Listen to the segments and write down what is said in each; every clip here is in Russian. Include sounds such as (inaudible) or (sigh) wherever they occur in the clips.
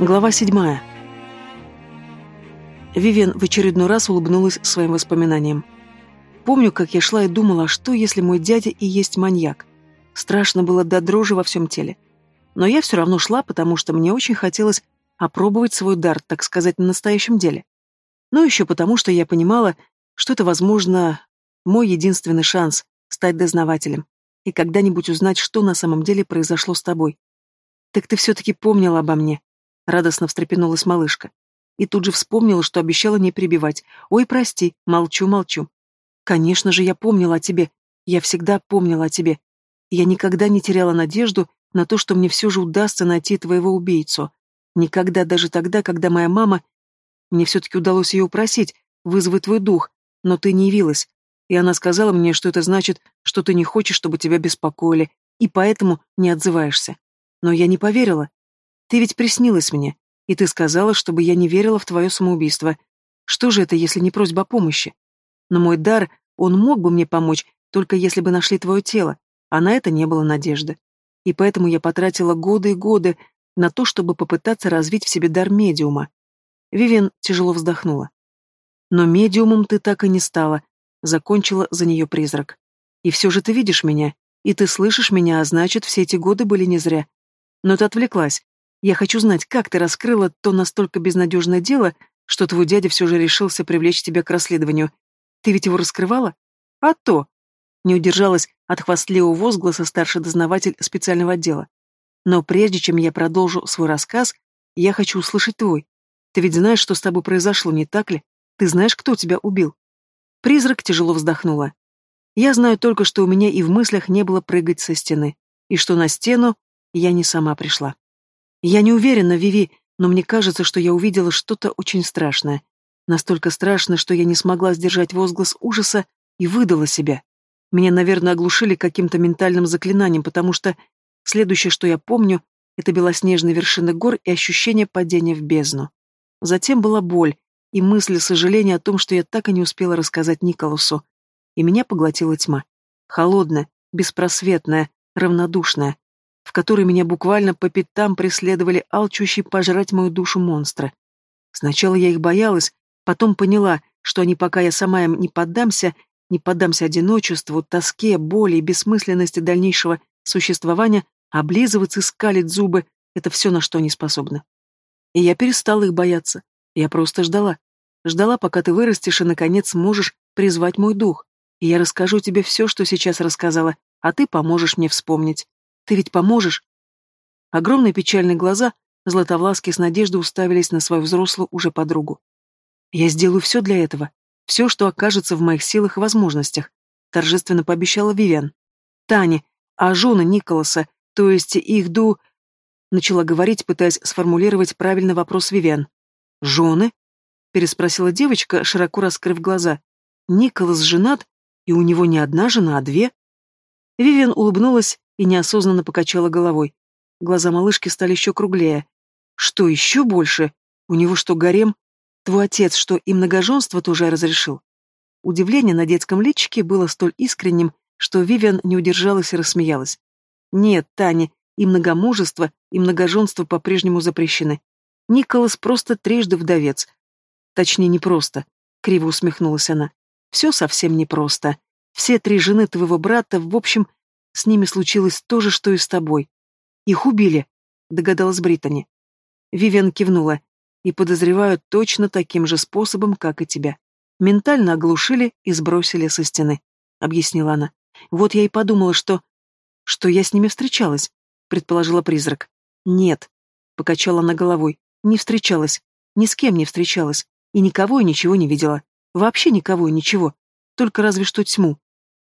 Глава седьмая. Вивен в очередной раз улыбнулась своим воспоминаниям. Помню, как я шла и думала, что если мой дядя и есть маньяк. Страшно было до дрожи во всем теле. Но я все равно шла, потому что мне очень хотелось опробовать свой дар, так сказать, на настоящем деле. Ну еще потому, что я понимала, что это, возможно, мой единственный шанс стать дознавателем и когда-нибудь узнать, что на самом деле произошло с тобой. Так ты все-таки помнила обо мне, Радостно встрепенулась малышка. И тут же вспомнила, что обещала не прибивать. Ой, прости, молчу, молчу. Конечно же, я помнила о тебе. Я всегда помнила о тебе. Я никогда не теряла надежду на то, что мне все же удастся найти твоего убийцу. Никогда, даже тогда, когда моя мама... Мне все-таки удалось ее упросить, вызвать твой дух, но ты не явилась. И она сказала мне, что это значит, что ты не хочешь, чтобы тебя беспокоили, и поэтому не отзываешься. Но я не поверила. Ты ведь приснилась мне, и ты сказала, чтобы я не верила в твое самоубийство. Что же это, если не просьба о помощи? Но мой дар, он мог бы мне помочь, только если бы нашли твое тело, а на это не было надежды. И поэтому я потратила годы и годы на то, чтобы попытаться развить в себе дар медиума. Вивен тяжело вздохнула. Но медиумом ты так и не стала, закончила за нее призрак. И все же ты видишь меня, и ты слышишь меня, а значит, все эти годы были не зря. Но ты отвлеклась, я хочу знать, как ты раскрыла то настолько безнадежное дело, что твой дядя все же решился привлечь тебя к расследованию. Ты ведь его раскрывала? А то! Не удержалась от хвастливого возгласа старший дознаватель специального отдела. Но прежде чем я продолжу свой рассказ, я хочу услышать твой. Ты ведь знаешь, что с тобой произошло, не так ли? Ты знаешь, кто тебя убил? Призрак тяжело вздохнула. Я знаю только, что у меня и в мыслях не было прыгать со стены, и что на стену я не сама пришла. Я не уверена, Виви, но мне кажется, что я увидела что-то очень страшное. Настолько страшное, что я не смогла сдержать возглас ужаса и выдала себя. Меня, наверное, оглушили каким-то ментальным заклинанием, потому что следующее, что я помню, это белоснежные вершины гор и ощущение падения в бездну. Затем была боль и мысль сожаления о том, что я так и не успела рассказать Николасу. И меня поглотила тьма. Холодная, беспросветная, равнодушная в которой меня буквально по пятам преследовали алчущие пожрать мою душу монстры. Сначала я их боялась, потом поняла, что они, пока я сама им не поддамся, не поддамся одиночеству, тоске, боли и бессмысленности дальнейшего существования, облизываться и скалить зубы — это все, на что они способны. И я перестала их бояться. Я просто ждала. Ждала, пока ты вырастешь и, наконец, сможешь призвать мой дух. И я расскажу тебе все, что сейчас рассказала, а ты поможешь мне вспомнить. Ты ведь поможешь?» Огромные печальные глаза Златовласки с надеждой уставились на свою взрослую уже подругу. «Я сделаю все для этого, все, что окажется в моих силах и возможностях», торжественно пообещала Вивиан. «Таня, а жены Николаса, то есть их ду...» Начала говорить, пытаясь сформулировать правильный вопрос Вивиан. «Жены?» переспросила девочка, широко раскрыв глаза. «Николас женат, и у него не одна жена, а две?» Вивиан улыбнулась и неосознанно покачала головой. Глаза малышки стали еще круглее. Что еще больше? У него что, гарем? Твой отец что, и многоженство тоже разрешил? Удивление на детском личике было столь искренним, что Вивиан не удержалась и рассмеялась. Нет, Таня, и многомужество, и многоженство по-прежнему запрещены. Николас просто трижды вдовец. Точнее, не просто, криво усмехнулась она. Все совсем непросто. Все три жены твоего брата, в общем, с ними случилось то же, что и с тобой. Их убили, догадалась Британи. Вивиан кивнула. И подозревают точно таким же способом, как и тебя. Ментально оглушили и сбросили со стены, объяснила она. Вот я и подумала, что... Что я с ними встречалась, предположила призрак. Нет, покачала она головой. Не встречалась. Ни с кем не встречалась. И никого и ничего не видела. Вообще никого и ничего. Только разве что тьму.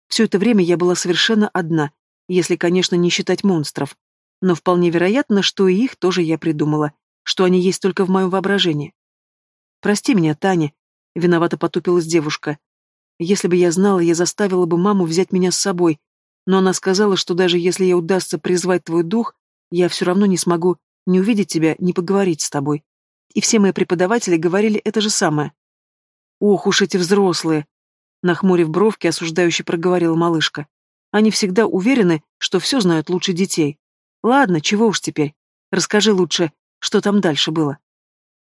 Все это время я была совершенно одна, если, конечно, не считать монстров. Но вполне вероятно, что и их тоже я придумала, что они есть только в моем воображении. «Прости меня, Таня», — виновато потупилась девушка. «Если бы я знала, я заставила бы маму взять меня с собой, но она сказала, что даже если ей удастся призвать твой дух, я все равно не смогу ни увидеть тебя, ни поговорить с тобой. И все мои преподаватели говорили это же самое. Ох уж эти взрослые!» Нахмурив бровки, осуждающе проговорила малышка. Они всегда уверены, что все знают лучше детей. Ладно, чего уж теперь. Расскажи лучше, что там дальше было.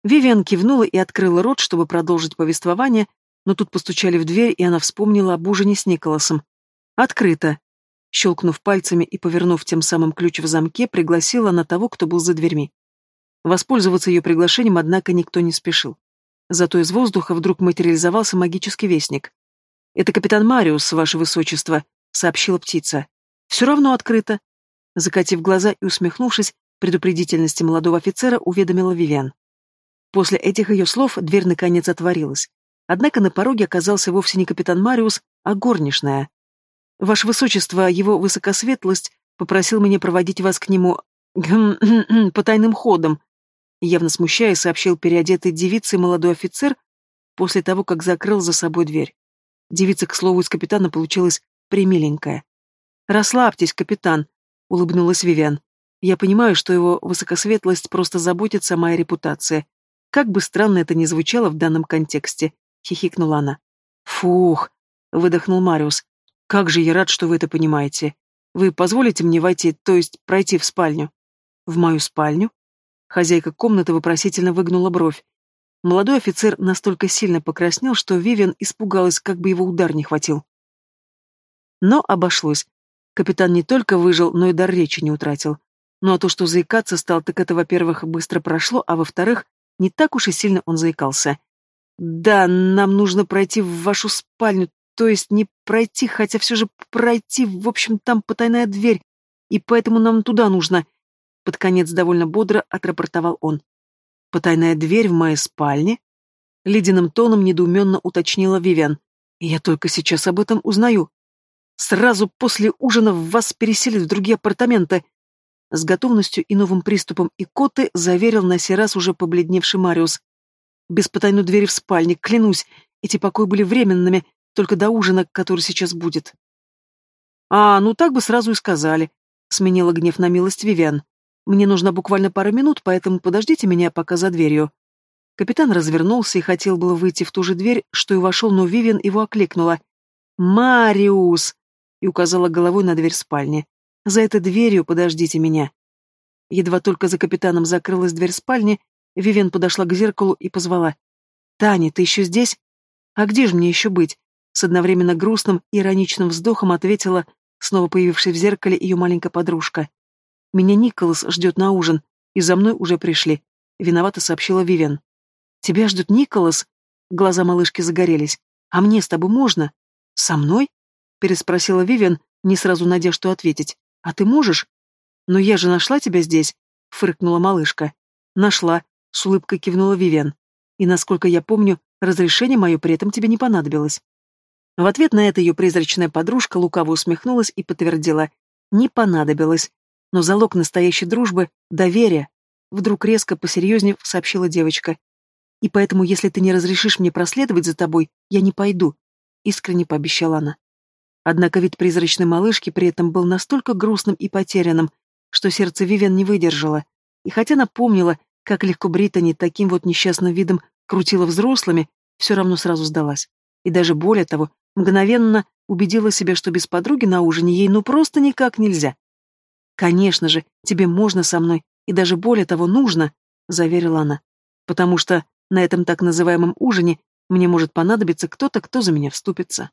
Вивиан кивнула и открыла рот, чтобы продолжить повествование, но тут постучали в дверь, и она вспомнила об ужине с Николасом. «Открыто!» Щелкнув пальцами и повернув тем самым ключ в замке, пригласила на того, кто был за дверьми. Воспользоваться ее приглашением, однако, никто не спешил. Зато из воздуха вдруг материализовался магический вестник. «Это капитан Мариус, ваше высочество», — сообщила птица. «Все равно открыто». Закатив глаза и усмехнувшись, предупредительности молодого офицера уведомила Вивиан. После этих ее слов дверь наконец отворилась. Однако на пороге оказался вовсе не капитан Мариус, а горничная. «Ваше высочество, его высокосветлость попросил меня проводить вас к нему (clears throat) по тайным ходам», явно смущаясь, сообщил переодетый девице молодой офицер после того, как закрыл за собой дверь. Девица, к слову, из капитана получилась примиленькая. «Расслабьтесь, капитан», — улыбнулась Вивиан. «Я понимаю, что его высокосветлость просто заботится о моей репутации. Как бы странно это ни звучало в данном контексте», — хихикнула она. «Фух», — выдохнул Мариус. «Как же я рад, что вы это понимаете. Вы позволите мне войти, то есть пройти в спальню?» «В мою спальню?» Хозяйка комнаты вопросительно выгнула бровь. Молодой офицер настолько сильно покраснел, что Вивиан испугалась, как бы его удар не хватил. Но обошлось. Капитан не только выжил, но и дар речи не утратил. Ну а то, что заикаться стал, так это, во-первых, быстро прошло, а во-вторых, не так уж и сильно он заикался. «Да, нам нужно пройти в вашу спальню, то есть не пройти, хотя все же пройти, в общем, там потайная дверь, и поэтому нам туда нужно», — под конец довольно бодро отрапортовал он. Потайная дверь в моей спальне? Ледяным тоном недоуменно уточнила Вивиан. Я только сейчас об этом узнаю. Сразу после ужина вас переселят в другие апартаменты. С готовностью и новым приступом икоты заверил на сей раз уже побледневший Мариус. Без потайной двери в спальне, клянусь, эти покои были временными, только до ужина, который сейчас будет. А, ну так бы сразу и сказали, сменила гнев на милость Вивиан. Мне нужна буквально пара минут, поэтому подождите меня пока за дверью». Капитан развернулся и хотел было выйти в ту же дверь, что и вошел, но Вивиан его окликнула. «Мариус!» И указала головой на дверь спальни. «За этой дверью подождите меня». Едва только за капитаном закрылась дверь спальни, Вивиан подошла к зеркалу и позвала. «Таня, ты еще здесь?» «А где же мне еще быть?» С одновременно грустным и ироничным вздохом ответила, снова появившись в зеркале, ее маленькая подружка. Меня Николас ждет на ужин, и за мной уже пришли. Виновато сообщила Вивен. Тебя ждет Николас? Глаза малышки загорелись. А мне с тобой можно? Со мной? Переспросила Вивен, не сразу найдя, что ответить. А ты можешь? Но я же нашла тебя здесь, фыркнула малышка. Нашла, с улыбкой кивнула Вивен. И, насколько я помню, разрешение мое при этом тебе не понадобилось. В ответ на это ее призрачная подружка лукаво усмехнулась и подтвердила. Не понадобилось. Но залог настоящей дружбы — доверие, вдруг резко посерьезнее сообщила девочка. И поэтому, если ты не разрешишь мне проследовать за тобой, я не пойду, искренне пообещала она. Однако вид призрачной малышки при этом был настолько грустным и потерянным, что сердце Вивен не выдержало. И хотя напомнила, как легко Британи таким вот несчастным видом крутила взрослыми, все равно сразу сдалась. И даже более того, мгновенно убедила себя, что без подруги на ужине ей ну просто никак нельзя. «Конечно же, тебе можно со мной, и даже более того нужно», — заверила она. «Потому что на этом так называемом ужине мне может понадобиться кто-то, кто за меня вступится».